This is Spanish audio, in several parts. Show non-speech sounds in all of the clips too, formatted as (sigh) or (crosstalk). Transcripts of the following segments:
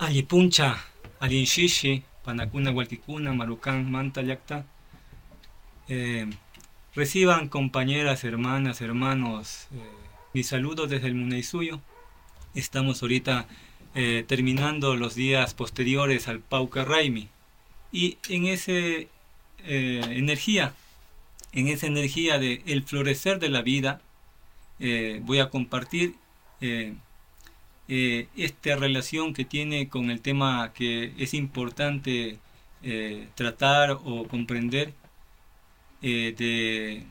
Alipuncha, Alinshishi, Panacuna, Hualquicuna, Marucán, Manta, Yacta. Eh, reciban compañeras, hermanas, hermanos, eh, mis saludos desde el Muneisuyo. Estamos ahorita eh, terminando los días posteriores al Pauca Raimi. Y en esa energía, en esa energía de florecer de la vida, voy a compartir eh, esta relación que tiene con el tema que es importante eh, tratar o comprender eh, de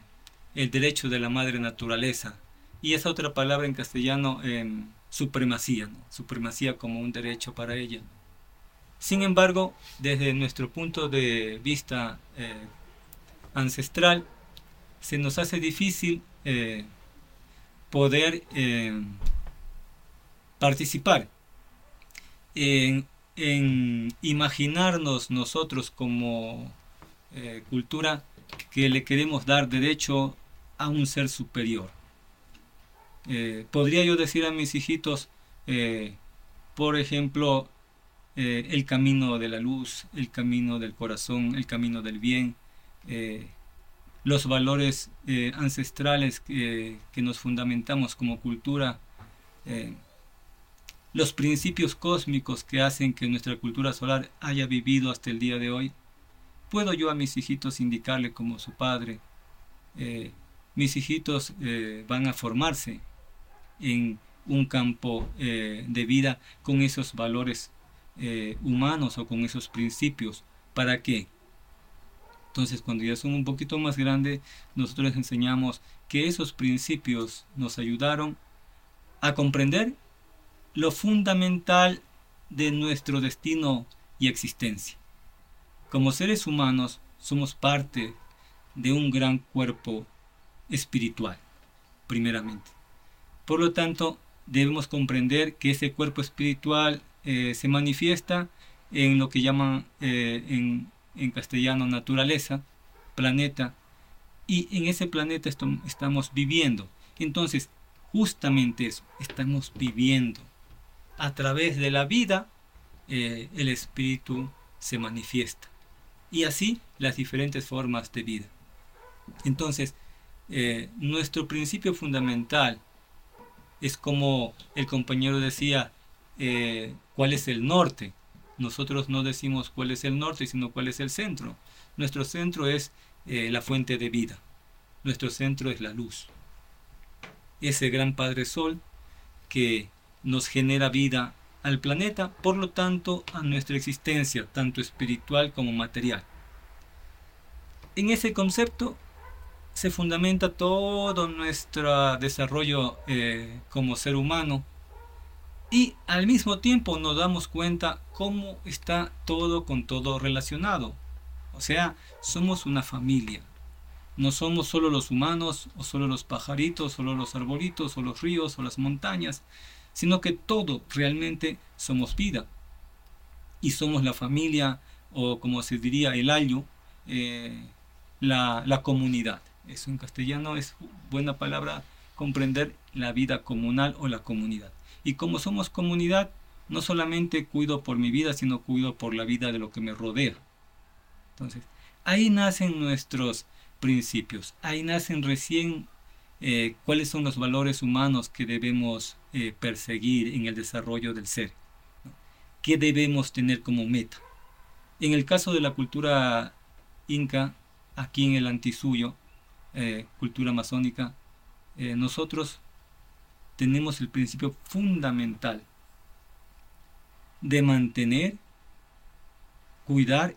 el derecho de la madre naturaleza. Y esa otra palabra en castellano supremacía supremacía como un derecho para ella sin embargo desde nuestro punto de vista ancestral se nos hace difícil poder participar en, imaginarnos nosotros como eh, cultura que le queremos dar derecho a un ser superior. Eh, podría yo decir a mis hijitos, eh, por ejemplo, el camino de la luz, el camino del corazón, el camino del bien, los valores ancestrales que, que, nos fundamentamos como cultura los principios cósmicos que hacen que nuestra cultura solar haya vivido hasta el día de hoy, puedo yo a mis hijitos indicarle como su padre, eh, mis hijitos eh, van a formarse en un campo eh, de vida con esos valores humanos o con esos principios. ¿Para qué? Entonces, cuando ya son un poquito más grandes, nosotros les enseñamos que esos principios nos ayudaron a comprender lo fundamental de nuestro destino y existencia. Como seres humanos somos parte de un gran cuerpo espiritual, primeramente. Por lo tanto, debemos comprender que ese cuerpo espiritual eh, se manifiesta en lo que llaman eh, en, en, castellano naturaleza, planeta, y en ese planeta estamos viviendo. Entonces, justamente eso, estamos viviendo a través de la vida eh, el espíritu se manifiesta. Y así las diferentes formas de vida. Entonces, eh, nuestro principio fundamental es como el compañero decía, eh, cuál es el norte. Nosotros no decimos cuál es el norte, sino cuál es el centro. Nuestro centro es la fuente de vida. Nuestro centro es la luz. Ese gran Padre Sol que nos genera vida al planeta, por lo tanto a nuestra existencia, tanto espiritual como material. En ese concepto se fundamenta todo nuestro desarrollo eh, como ser humano y al mismo tiempo nos damos cuenta cómo está todo con todo relacionado. O sea, somos una familia. No somos solo los humanos o solo los pajaritos, solo los arbolitos o los ríos o las montañas, sino que todo realmente somos vida. Y somos la familia, o como se diría, el ayo, eh, la, la comunidad. Eso en castellano es buena palabra comprender la vida comunal o la comunidad. Y como somos comunidad, no solamente cuido por mi vida, sino cuido por la vida de lo que me rodea. Entonces, ahí nacen nuestros principios, ahí nacen recién eh, cuáles son los valores humanos que debemos eh, perseguir en el desarrollo del ser, qué debemos tener como meta. En el caso de la cultura inca, aquí en el antisuyo, eh, cultura masónica, nosotros tenemos el principio fundamental de mantener, cuidar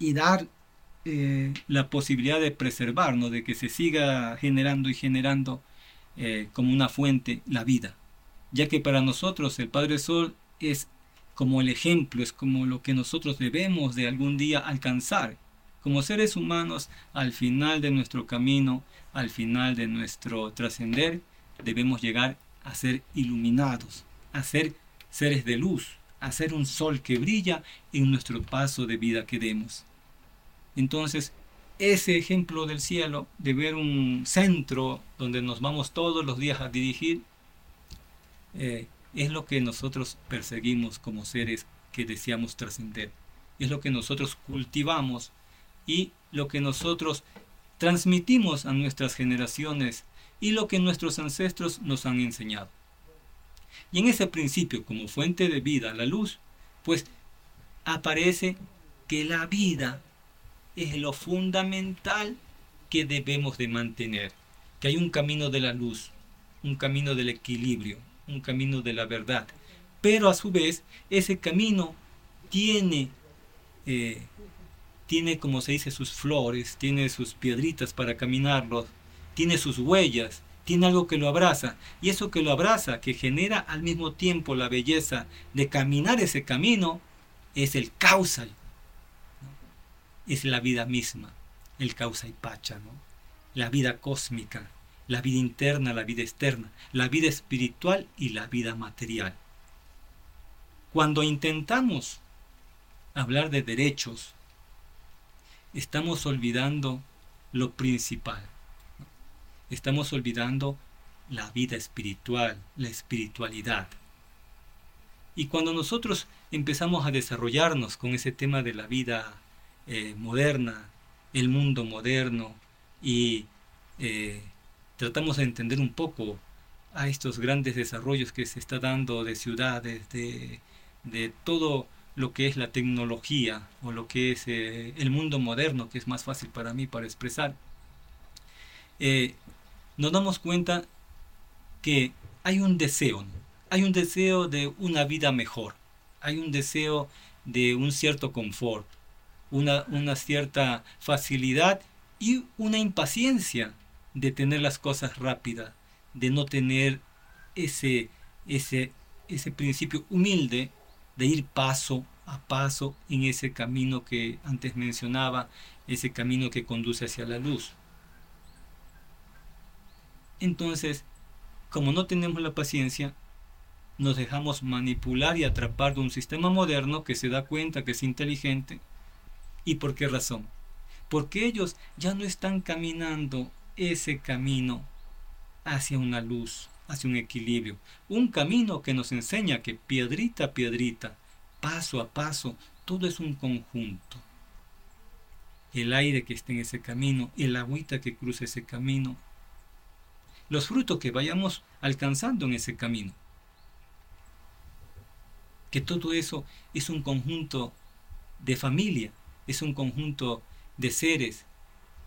y dar eh, la posibilidad de preservarnos, de que se siga generando y generando eh, como una fuente la vida. Ya que para nosotros el Padre Sol es como el ejemplo, es como lo que nosotros debemos de algún día alcanzar. Como seres humanos, al final de nuestro camino, al final de nuestro trascender, debemos llegar a ser iluminados, a ser seres de luz, a ser un sol que brilla en nuestro paso de vida que demos. Entonces, ese ejemplo del cielo, de ver un centro donde nos vamos todos los días a dirigir, eh, es lo que nosotros perseguimos como seres que deseamos trascender. Es lo que nosotros cultivamos y lo que nosotros transmitimos a nuestras generaciones y lo que nuestros ancestros nos han enseñado. Y en ese principio, como fuente de vida, la luz, pues aparece que la vida es lo fundamental que debemos de mantener, que hay un camino de la luz, un camino del equilibrio, un camino de la verdad, pero a su vez ese camino tiene, eh, tiene como se dice, sus flores, tiene sus piedritas para caminarlos, tiene sus huellas, tiene algo que lo abraza, y eso que lo abraza, que genera al mismo tiempo la belleza de caminar ese camino, es el causal, es la vida misma, el causa y pacha, ¿no? la vida cósmica, la vida interna, la vida externa, la vida espiritual y la vida material. Cuando intentamos hablar de derechos, estamos olvidando lo principal. Estamos olvidando la vida espiritual, la espiritualidad. Y cuando nosotros empezamos a desarrollarnos con ese tema de la vida eh, moderna, el mundo moderno, y eh, tratamos de entender un poco a estos grandes desarrollos que se está dando de ciudades, de, todo lo que es la tecnología o lo que es eh, el mundo moderno, que es más fácil para mí para expresar, nos damos cuenta que hay un deseo, hay un deseo de una vida mejor, hay un deseo de un cierto confort, una, cierta facilidad y una impaciencia de tener las cosas rápidas, de no tener ese, ese, ese principio humilde de ir paso a paso en ese camino que antes mencionaba, ese camino que conduce hacia la luz. Entonces, como no tenemos la paciencia, nos dejamos manipular y atrapar de un sistema moderno que se da cuenta que es inteligente. ¿Y por qué razón? Porque ellos ya no están caminando ese camino hacia una luz, hacia un equilibrio. Un camino que nos enseña que piedrita a piedrita, paso a paso, todo es un conjunto. El aire que está en ese camino, el agüita que cruza ese camino, los frutos que vayamos alcanzando en ese camino. Que todo eso es un conjunto de familia, es un conjunto de seres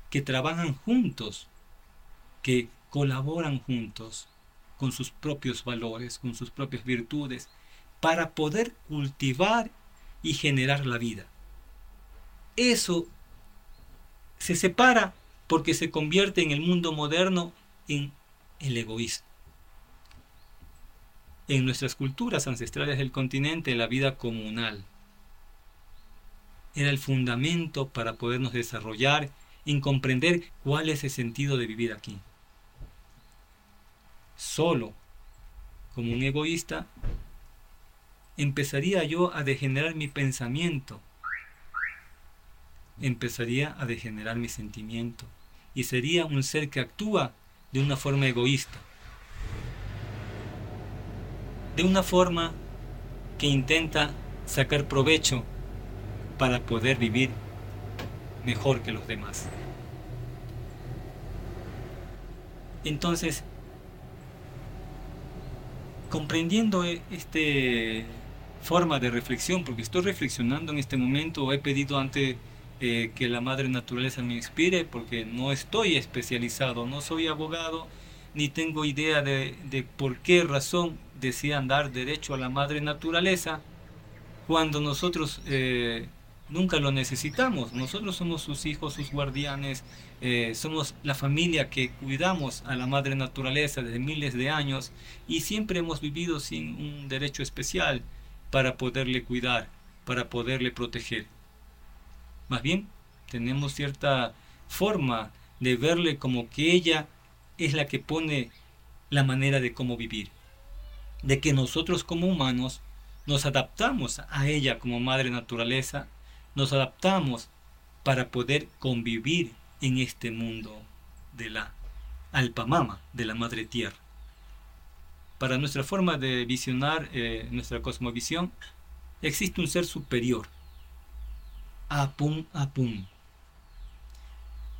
que trabajan juntos, que colaboran juntos con sus propios valores, con sus propias virtudes, para poder cultivar y generar la vida. Eso se separa porque se convierte en el mundo moderno en el egoísmo. En nuestras culturas ancestrales del continente, la vida comunal era el fundamento para podernos desarrollar y comprender cuál es el sentido de vivir aquí. Solo, como un egoísta, empezaría yo a degenerar mi pensamiento, empezaría a degenerar mi sentimiento. Y sería un ser que actúa de una forma egoísta, de una forma que intenta sacar provecho para poder vivir mejor que los demás. Entonces, comprendiendo esta forma de reflexión, porque estoy reflexionando en este momento, he pedido antes eh, que la madre naturaleza me inspire porque no estoy especializado, no soy abogado, ni tengo idea de, por qué razón decían dar derecho a la madre naturaleza cuando nosotros eh, nunca lo necesitamos. Nosotros somos sus hijos, sus guardianes, eh, somos la familia que cuidamos a la madre naturaleza desde miles de años y siempre hemos vivido sin un derecho especial para poderle cuidar, para poderle proteger. Más bien, tenemos cierta forma de verle como que ella es la que pone la manera de cómo vivir. De que nosotros como humanos nos adaptamos a ella como madre naturaleza, nos adaptamos para poder convivir en este mundo de la alpamama, de la madre tierra. para nuestra forma de visionar eh, nuestra cosmovisión, existe un ser superior. Apum, apum.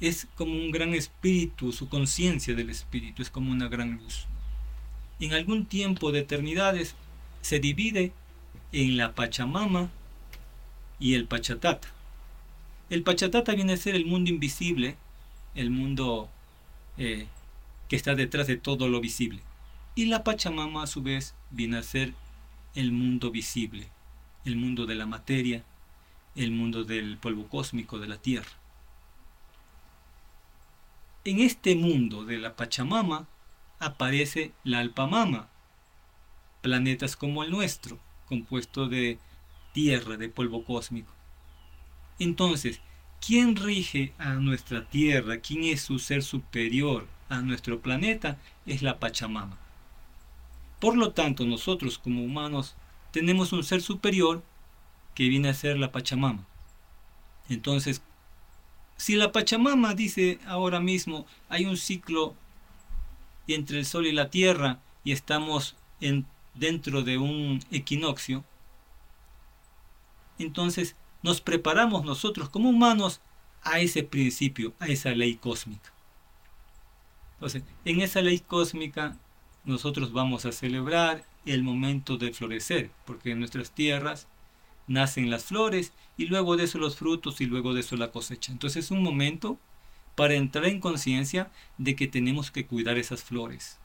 Es como un gran espíritu, su conciencia del espíritu es como una gran luz. En algún tiempo de eternidades se divide en la Pachamama y el Pachatata. El Pachatata viene a ser el mundo invisible, el mundo eh, que está detrás de todo lo visible. Y la Pachamama a su vez viene a ser el mundo visible, el mundo de la materia, el mundo del polvo cósmico de la Tierra. En este mundo de la Pachamama aparece la Alpamama, planetas como el nuestro, compuesto de tierra, de polvo cósmico. Entonces, ¿quién rige a nuestra tierra? ¿Quién es su ser superior a nuestro planeta? Es la Pachamama. Por lo tanto, nosotros como humanos tenemos un ser superior que viene a ser la Pachamama. Entonces, si la Pachamama dice ahora mismo hay un ciclo entre el Sol y la Tierra y estamos en, dentro de un equinoccio, entonces nos preparamos nosotros como humanos a ese principio, a esa ley cósmica. Entonces, en esa ley cósmica nosotros vamos a celebrar el momento de florecer, porque en nuestras tierras nacen las flores y luego de eso los frutos y luego de eso la cosecha. Entonces es un momento para entrar en conciencia de que tenemos que cuidar esas flores,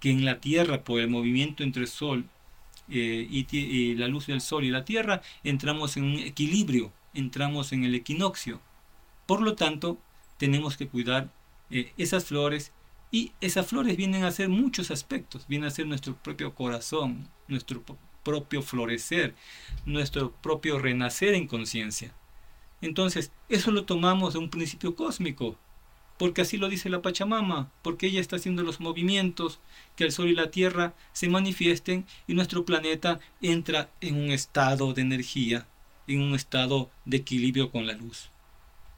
que en la tierra por el movimiento entre sol eh, y, la luz del sol y la tierra entramos en un equilibrio, entramos en el equinoccio. Por lo tanto, tenemos que cuidar eh, esas flores y esas flores vienen a ser muchos aspectos, vienen a ser nuestro propio corazón, nuestro propio florecer, nuestro propio renacer en conciencia. Entonces, eso lo tomamos de un principio cósmico, porque así lo dice la Pachamama, porque ella está haciendo los movimientos, que el Sol y la Tierra se manifiesten y nuestro planeta entra en un estado de energía, en un estado de equilibrio con la luz.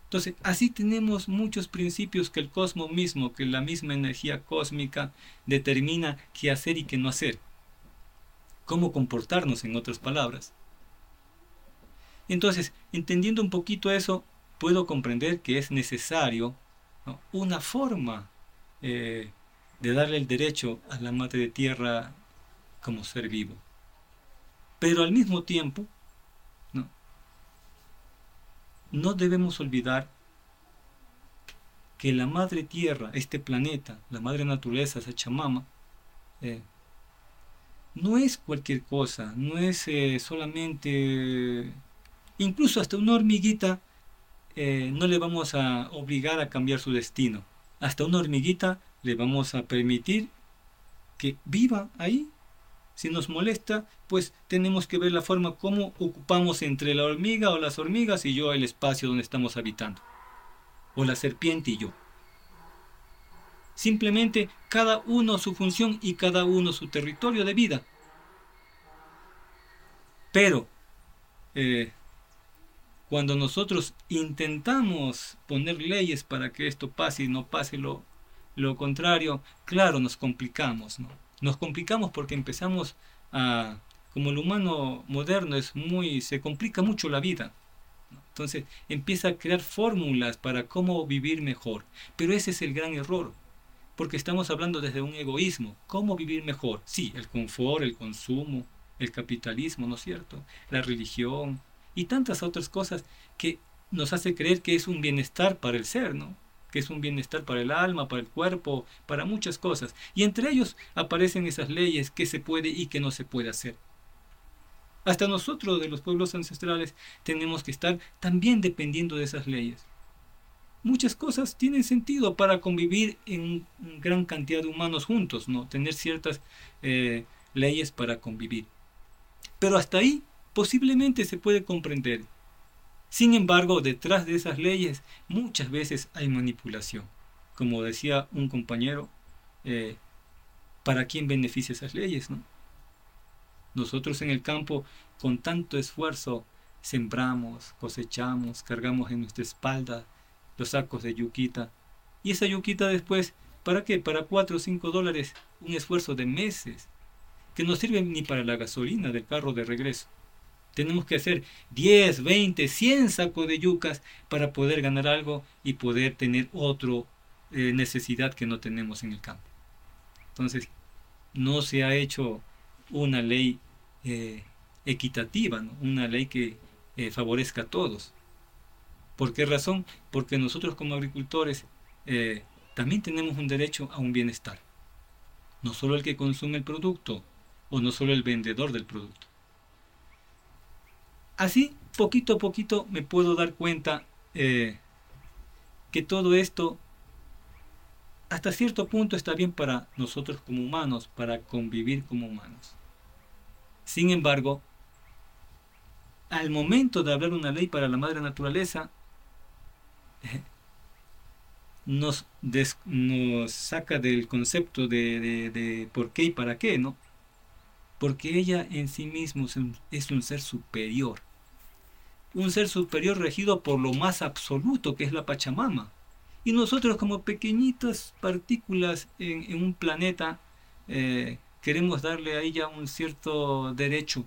Entonces, así tenemos muchos principios que el cosmos mismo, que la misma energía cósmica determina qué hacer y qué no hacer. Cómo comportarnos, en otras palabras. Entonces, entendiendo un poquito eso, puedo comprender que es necesario una forma eh, de darle el derecho a la madre tierra como ser vivo. Pero al mismo tiempo, no debemos olvidar que la madre tierra, este planeta, la madre naturaleza, esa chamama, eh, no es cualquier cosa, no es eh, solamente, incluso hasta una hormiguita, eh, no le vamos a obligar a cambiar su destino. Hasta una hormiguita le vamos a permitir que viva ahí si nos molesta, pues tenemos que ver la forma como ocupamos entre la hormiga o las hormigas y yo el espacio donde estamos habitando. O la serpiente y yo. Simplemente cada uno su función y cada uno su territorio de vida. Pero eh, cuando nosotros intentamos poner leyes para que esto pase y no pase lo, lo contrario, claro, nos complicamos, ¿no? Nos complicamos porque empezamos a, como el humano moderno es muy, se complica mucho la vida. Entonces empieza a crear fórmulas para cómo vivir mejor. Pero ese es el gran error, porque estamos hablando desde un egoísmo. ¿Cómo vivir mejor? Sí, el confort, el consumo, el capitalismo, ¿no es cierto? La religión y tantas otras cosas que nos hace creer que es un bienestar para el ser, ¿no? que es un bienestar para el alma, para el cuerpo, para muchas cosas. Y entre ellos aparecen esas leyes que se puede y que no se puede hacer. Hasta nosotros de los pueblos ancestrales tenemos que estar también dependiendo de esas leyes. Muchas cosas tienen sentido para convivir en gran cantidad de humanos juntos, ¿no? Tener ciertas eh, leyes para convivir. Pero hasta ahí posiblemente se puede comprender. Sin embargo, detrás de esas leyes muchas veces hay manipulación. Como decía un compañero, eh, ¿para quién beneficia esas leyes? No? Nosotros en el campo, con tanto esfuerzo, sembramos, cosechamos, cargamos en nuestra espalda los sacos de yuquita. Y esa yuquita después, ¿para qué? Para 4 o 5 dólares, un esfuerzo de meses. que no sirven ni para la gasolina del carro de regreso. Tenemos que hacer 10, 20, 100 sacos de yucas para poder ganar algo y poder tener otra eh, necesidad que no tenemos en el campo. Entonces, no se ha hecho una ley eh, equitativa, una ley que eh, favorezca a todos. ¿Por qué razón? Porque nosotros como agricultores también tenemos un derecho a un bienestar. No solo el que consume el producto o no solo el vendedor del producto. Así, poquito a poquito me puedo dar cuenta eh, que todo esto hasta cierto punto está bien para nosotros como humanos, para convivir como humanos. Sin embargo, al momento de hablar una ley para la madre naturaleza, (laughs) nos, saca del concepto de, de, por qué y para qué, ¿no? Porque ella en sí misma es un ser superior un ser superior regido por lo más absoluto que es la Pachamama. Y nosotros como pequeñitas partículas en, un planeta eh, queremos darle a ella un cierto derecho.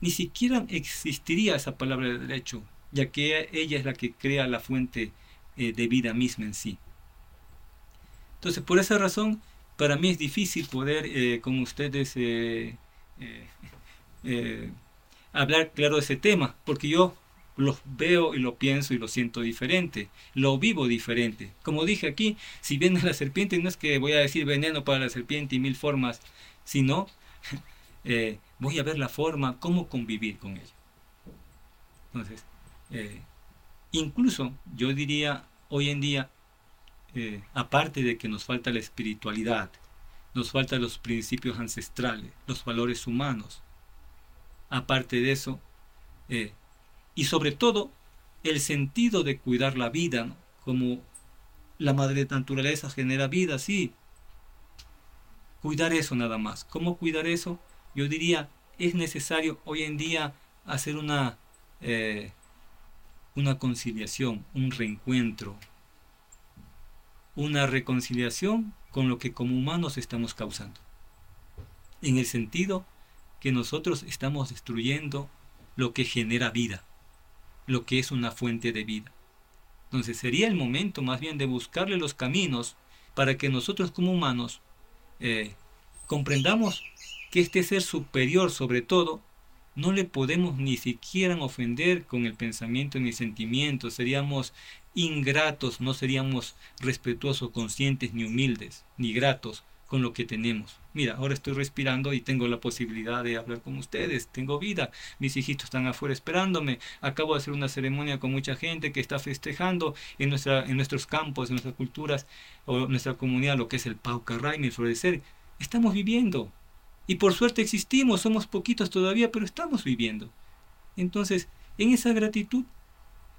Ni siquiera existiría esa palabra de derecho, ya que ella es la que crea la fuente eh, de vida misma en sí. Entonces, por esa razón, para mí es difícil poder eh, con ustedes hablar claro de ese tema, porque yo los veo y lo pienso y lo siento diferente, lo vivo diferente. Como dije aquí, si viene la serpiente, no es que voy a decir veneno para la serpiente y mil formas, sino (laughs) eh, voy a ver la forma, cómo convivir con ella. Entonces, eh, incluso yo diría hoy en día, eh, aparte de que nos falta la espiritualidad, nos faltan los principios ancestrales, los valores humanos, aparte de eso, eh, y sobre todo el sentido de cuidar la vida, como la madre naturaleza genera vida, sí. Cuidar eso nada más. ¿Cómo cuidar eso? Yo diría, es necesario hoy en día hacer una, eh, una conciliación, un reencuentro, una reconciliación con lo que como humanos estamos causando. En el sentido que nosotros estamos destruyendo lo que genera vida, lo que es una fuente de vida. Entonces sería el momento más bien de buscarle los caminos para que nosotros como humanos eh, comprendamos que este ser superior sobre todo no le podemos ni siquiera ofender con el pensamiento ni sentimiento, seríamos ingratos, no seríamos respetuosos, conscientes, ni humildes, ni gratos con lo que tenemos. Mira, ahora estoy respirando y tengo la posibilidad de hablar con ustedes, tengo vida, mis hijitos están afuera esperándome, acabo de hacer una ceremonia con mucha gente que está festejando en, nuestra, en nuestros campos, en nuestras culturas o nuestra comunidad, lo que es el Paucarraimi, el florecer. Estamos viviendo. Y por suerte existimos, somos poquitos todavía, pero estamos viviendo. Entonces, en esa gratitud,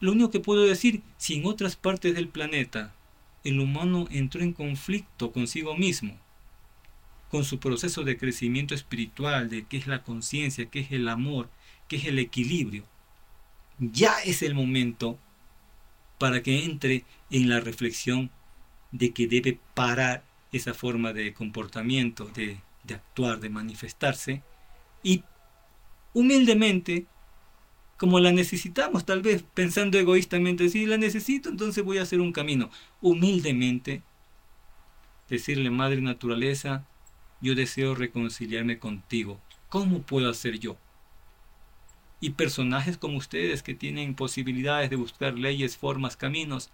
lo único que puedo decir, si en otras partes del planeta el humano entró en conflicto consigo mismo, con su proceso de crecimiento espiritual, de qué es la conciencia, qué es el amor, qué es el equilibrio, ya es el momento para que entre en la reflexión de que debe parar esa forma de comportamiento, de, actuar, de manifestarse, y humildemente, como la necesitamos, tal vez pensando egoístamente, si la necesito, entonces voy a hacer un camino. Humildemente, decirle, Madre Naturaleza, yo deseo reconciliarme contigo. ¿Cómo puedo hacer yo? Y personajes como ustedes que tienen posibilidades de buscar leyes, formas, caminos,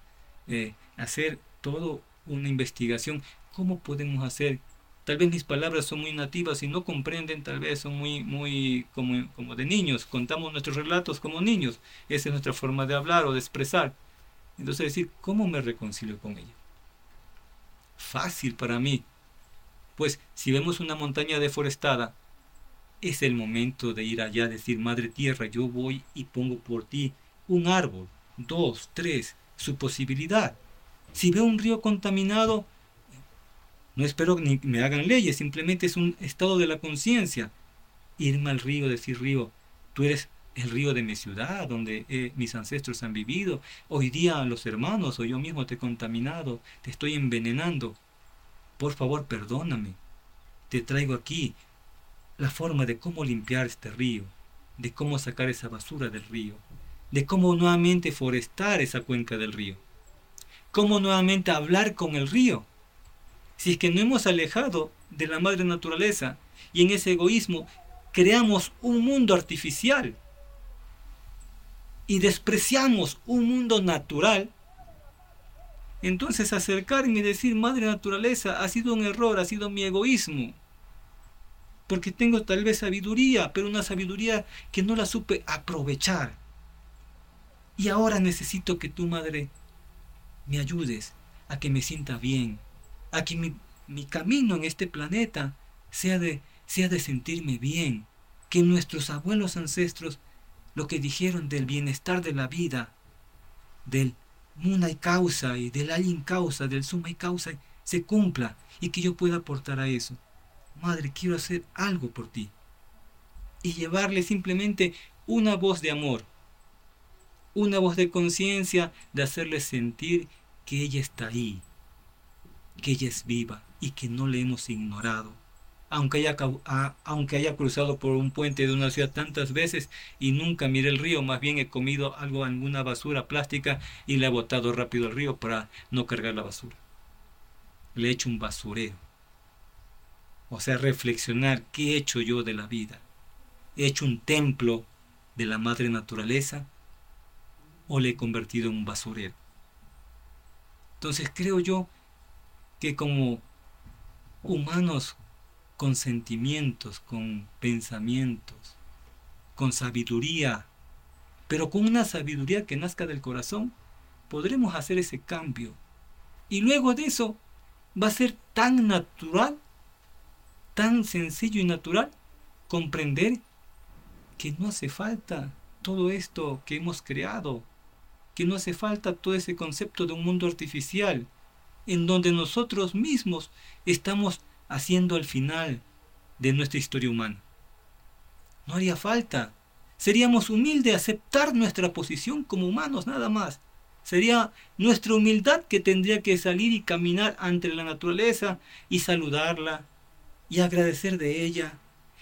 eh, hacer todo una investigación. ¿Cómo podemos hacer? Tal vez mis palabras son muy nativas y no comprenden, tal vez son muy, muy como, como de niños. Contamos nuestros relatos como niños. Esa es nuestra forma de hablar o de expresar. Entonces decir, ¿cómo me reconcilio con ella? Fácil para mí, pues si vemos una montaña deforestada, es el momento de ir allá, decir, Madre Tierra, yo voy y pongo por ti un árbol, dos, tres, su posibilidad. Si veo un río contaminado, no espero ni me hagan leyes, simplemente es un estado de la conciencia. Irme al río, decir río, tú eres el río de mi ciudad, donde eh, mis ancestros han vivido. Hoy día los hermanos o yo mismo te he contaminado, te estoy envenenando por favor perdóname. te traigo aquí la forma de cómo limpiar este río, de cómo sacar esa basura del río, de cómo nuevamente forestar esa cuenca del río, cómo nuevamente hablar con el río. Si es que no hemos alejado de la madre naturaleza y en ese egoísmo creamos un mundo artificial y despreciamos un mundo natural, entonces acercarme y decir, madre naturaleza, ha sido un error, ha sido mi egoísmo porque tengo tal vez sabiduría, pero una sabiduría que no la supe aprovechar. Y ahora necesito que tu madre me ayudes a que me sienta bien, a que mi, camino en este planeta sea de, sea de sentirme bien, que nuestros abuelos ancestros lo que dijeron del bienestar de la vida, del muna y causa y del alin causa, del suma y causa, se cumpla y que yo pueda aportar a eso. Madre, quiero hacer algo por ti. Y llevarle simplemente una voz de amor, una voz de conciencia, de hacerle sentir que ella está ahí, que ella es viva y que no le hemos ignorado. Aunque haya, aunque haya cruzado por un puente de una ciudad tantas veces y nunca miré el río, más bien he comido algo, alguna basura plástica y le he botado rápido al río para no cargar la basura. Le he hecho un basurero. O sea, reflexionar qué he hecho yo de la vida. ¿He hecho un templo de la madre naturaleza o le he convertido en un basurero? Entonces creo yo que como humanos con sentimientos, con pensamientos, con sabiduría, pero con una sabiduría que nazca del corazón, podremos hacer ese cambio. Y luego de eso va a ser tan natural tan sencillo y natural comprender que no hace falta todo esto que hemos creado, que no hace falta todo ese concepto de un mundo artificial, en donde nosotros mismos estamos haciendo el final de nuestra historia humana. No haría falta. Seríamos humildes aceptar nuestra posición como humanos nada más. Sería nuestra humildad que tendría que salir y caminar ante la naturaleza y saludarla, y agradecer de ella.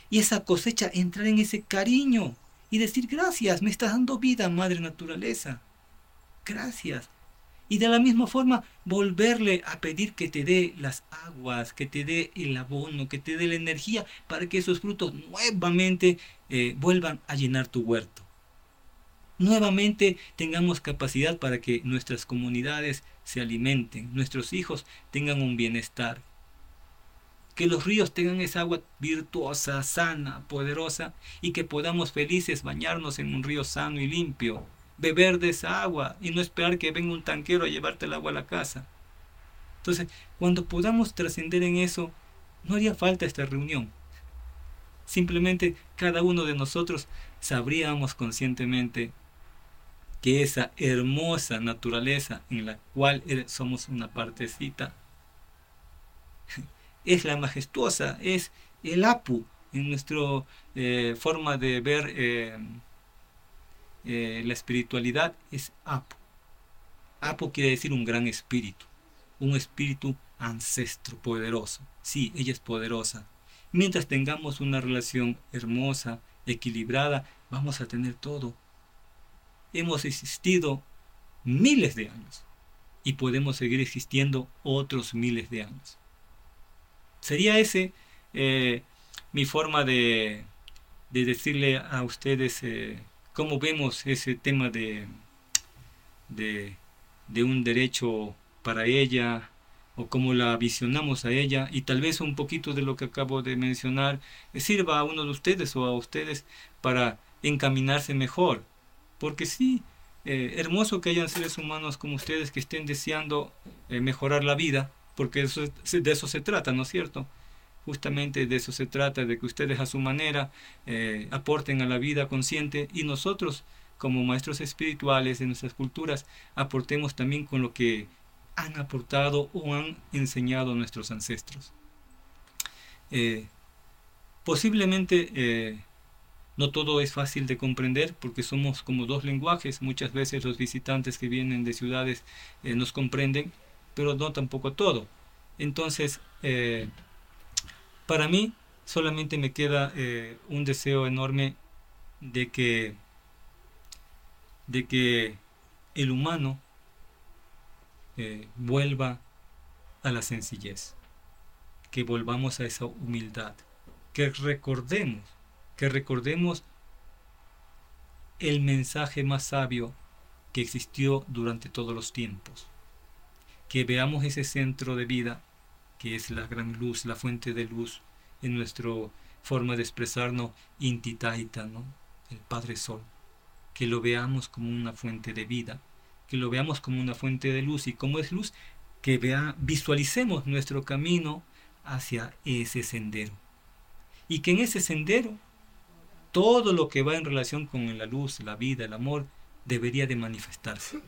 Y esa cosecha entrar en ese cariño y decir gracias, me estás dando vida, Madre Naturaleza. Gracias. Y de la misma forma volverle a pedir que te dé las aguas, que te dé el abono, que te dé la energía para que esos frutos nuevamente eh, vuelvan a llenar tu huerto. Nuevamente tengamos capacidad para que nuestras comunidades se alimenten, nuestros hijos tengan un bienestar, que los ríos tengan esa agua virtuosa, sana, poderosa, y que podamos felices bañarnos en un río sano y limpio, beber de esa agua y no esperar que venga un tanquero a llevarte el agua a la casa. Entonces, cuando podamos trascender en eso, no haría falta esta reunión. Simplemente cada uno de nosotros sabríamos conscientemente que esa hermosa naturaleza en la cual somos una partecita (laughs) es la majestuosa, es el Apu en nuestra eh, forma de ver eh, eh, la espiritualidad, es Apu. Apu quiere decir un gran espíritu, un espíritu ancestro, poderoso. Sí, ella es poderosa. Mientras tengamos una relación hermosa, equilibrada, vamos a tener todo. Hemos existido miles de años y podemos seguir existiendo otros miles de años. Sería ese eh, mi forma de, decirle a ustedes eh, cómo vemos ese tema de, de, un derecho para ella o cómo la visionamos a ella y tal vez un poquito de lo que acabo de mencionar sirva a uno de ustedes o a ustedes para encaminarse mejor. Porque sí, eh, hermoso que hayan seres humanos como ustedes que estén deseando mejorar la vida, porque eso, de eso se trata, ¿no es cierto? Justamente de eso se trata, de que ustedes a su manera eh, aporten a la vida consciente y nosotros como maestros espirituales de nuestras culturas aportemos también con lo que han aportado o han enseñado nuestros ancestros. Eh, posiblemente eh, no todo es fácil de comprender porque somos como dos lenguajes. Muchas veces los visitantes que vienen de ciudades nos comprenden pero no tampoco todo. Entonces, para mí solamente me queda eh, un deseo enorme de que de que el humano eh, vuelva a la sencillez, que volvamos a esa humildad, que recordemos, que recordemos el mensaje más sabio que existió durante todos los tiempos, que veamos ese centro de vida que es la gran luz, la fuente de luz en nuestra forma de expresarnos, Intitaita, ¿no? el Padre Sol, que lo veamos como una fuente de vida, que lo veamos como una fuente de luz y como es luz, que vea, visualicemos nuestro camino hacia ese sendero. Y que en ese sendero todo lo que va en relación con la luz, la vida, el amor, debería de manifestarse.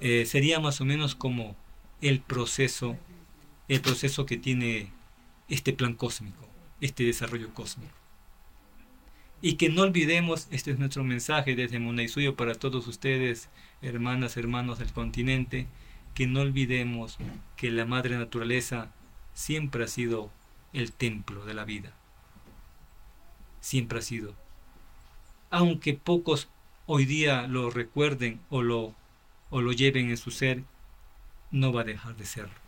Eh, sería más o menos como el proceso, el proceso que tiene este plan cósmico, este desarrollo cósmico. Y que no olvidemos, este es nuestro mensaje desde Suyo para todos ustedes, hermanas, hermanos del continente, que no olvidemos que la madre naturaleza siempre ha sido el templo de la vida. Siempre ha sido. Aunque pocos hoy día lo recuerden o lo, o lo lleven en su ser, no va a dejar de serlo.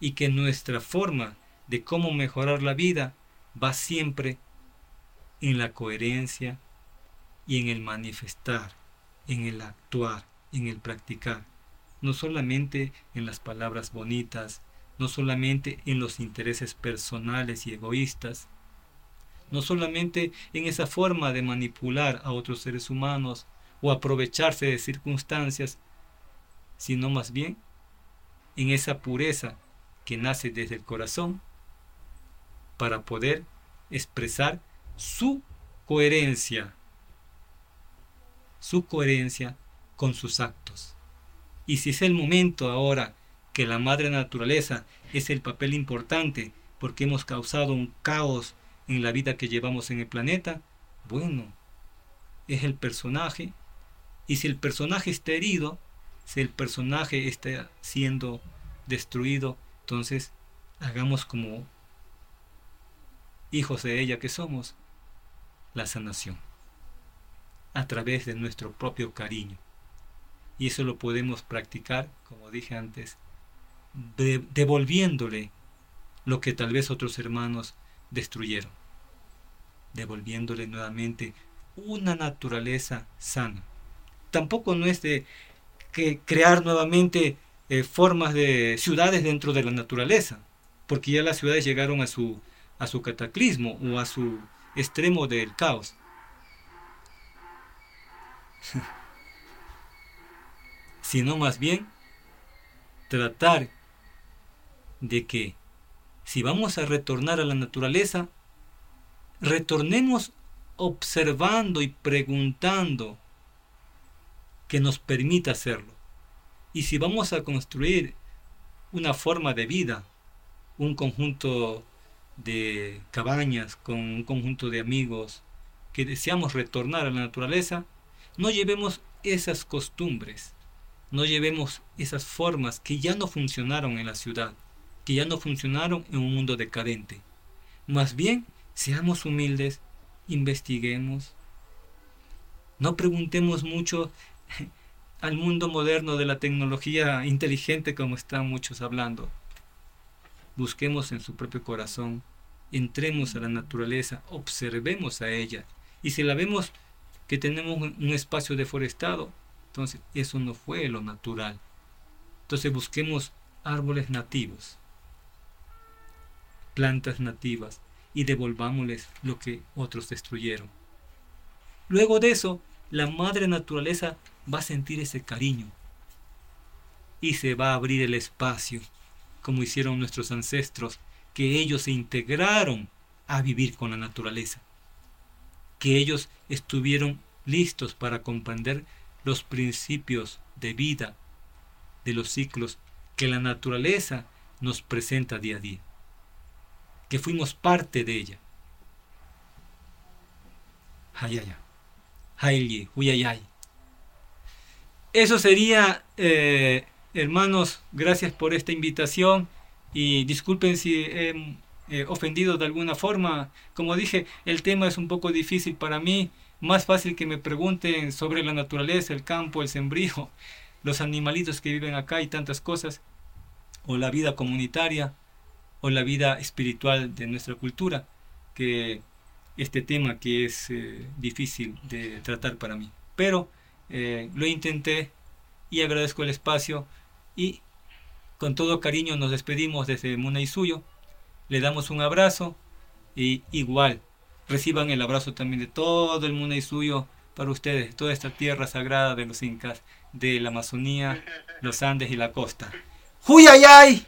Y que nuestra forma de cómo mejorar la vida va siempre en la coherencia y en el manifestar, en el actuar, en el practicar no solamente en las palabras bonitas, no solamente en los intereses personales y egoístas, no solamente en esa forma de manipular a otros seres humanos o aprovecharse de circunstancias, sino más bien en esa pureza que nace desde el corazón para poder expresar su coherencia, su coherencia con sus actos. Y si es el momento ahora que la madre naturaleza es el papel importante porque hemos causado un caos en la vida que llevamos en el planeta, bueno, es el personaje. Y si el personaje está herido, si el personaje está siendo destruido, entonces hagamos como hijos de ella que somos, la sanación, a través de nuestro propio cariño. Y eso lo podemos practicar, como dije antes, devolviéndole lo que tal vez otros hermanos destruyeron. Devolviéndole nuevamente una naturaleza sana. Tampoco no es de que crear nuevamente eh, formas de ciudades dentro de la naturaleza, porque ya las ciudades llegaron a su, a su cataclismo o a su extremo del caos. (laughs) sino más bien tratar de que si vamos a retornar a la naturaleza, retornemos observando y preguntando que nos permita hacerlo. Y si vamos a construir una forma de vida, un conjunto de cabañas con un conjunto de amigos que deseamos retornar a la naturaleza, no llevemos esas costumbres, no llevemos esas formas que ya no funcionaron en la ciudad, que ya no funcionaron en un mundo decadente. Más bien, seamos humildes, investiguemos. No preguntemos mucho al mundo moderno de la tecnología inteligente como están muchos hablando. Busquemos en su propio corazón, entremos a la naturaleza, observemos a ella. Y si la vemos que tenemos un espacio deforestado, entonces, eso no fue lo natural. Entonces, busquemos árboles nativos, plantas nativas, y devolvámosles lo que otros destruyeron. Luego de eso, la madre naturaleza va a sentir ese cariño y se va a abrir el espacio, como hicieron nuestros ancestros, que ellos se integraron a vivir con la naturaleza, que ellos estuvieron listos para comprender los principios de vida de los ciclos que la naturaleza nos presenta día a día, que fuimos parte de ella. Eso sería, eh, hermanos, gracias por esta invitación Y disculpen si he eh, ofendido de alguna forma. Como dije, el tema es un poco difícil para mí. Más fácil que me pregunten sobre la naturaleza, el campo, el sembrío, (laughs) los animalitos que viven acá y tantas cosas. O la vida comunitaria, o la vida espiritual de nuestra cultura. Que este tema que es eh, difícil de tratar para mí. Pero eh, lo intenté y agradezco el espacio y con todo cariño nos despedimos desde Muna y Suyo. Le damos un abrazo y igual reciban el abrazo también de todo el Muna y Suyo para ustedes, toda esta tierra sagrada de los incas, de la Amazonía, los Andes y la costa. ¡Huyayay!